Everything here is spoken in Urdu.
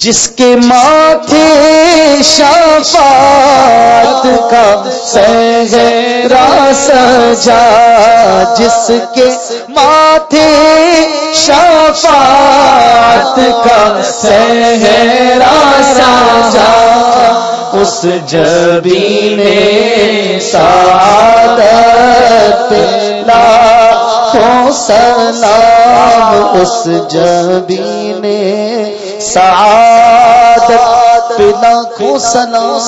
جس کے ماتھے شفاعت کا سہرا سجا، جس کے ماتھے شفاعت کا سہرا سجا، اس جبی نے سعادت لاکھوں سلام، اس جبی نے سعادت پہ لاکھوں سلام